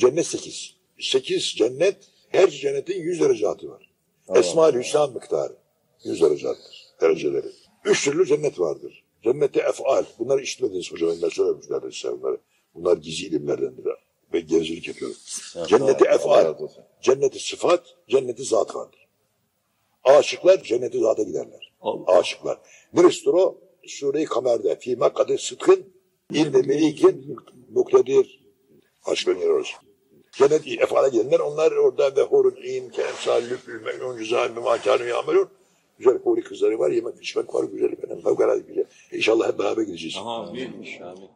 Cennet sekiz. Sekiz cennet, her cennetin yüz derecatı var. Esma-ül Hüsna miktarı. Yüz derecattır, dereceleri. Üç türlü cennet vardır. Cenneti efal. Bunları işitmediniz hocam. Ben söylemişlerdir size bunları. Bunlar gizli ilimlerdendir. Ve gezilik yapıyorum. Cenneti efal. Cenneti sıfat, cenneti zat vardır. Aşıklar cenneti zata giderler. Allah. Aşıklar. Neresidir o? Sure-i Kamer'de. Fîmâ kadir sıdkın, ilmi melikin, muktedir. Aşkın yeri orası. Cennet efale gidenler onlar orada ve horun in kemsal lübül me'nun güzel bir makânü yamelun. Güzel huri kızları var, yemek içmek var, güzel efendim. Fevkalade güzel. İnşallah hep beraber gideceğiz. Amin. Amin.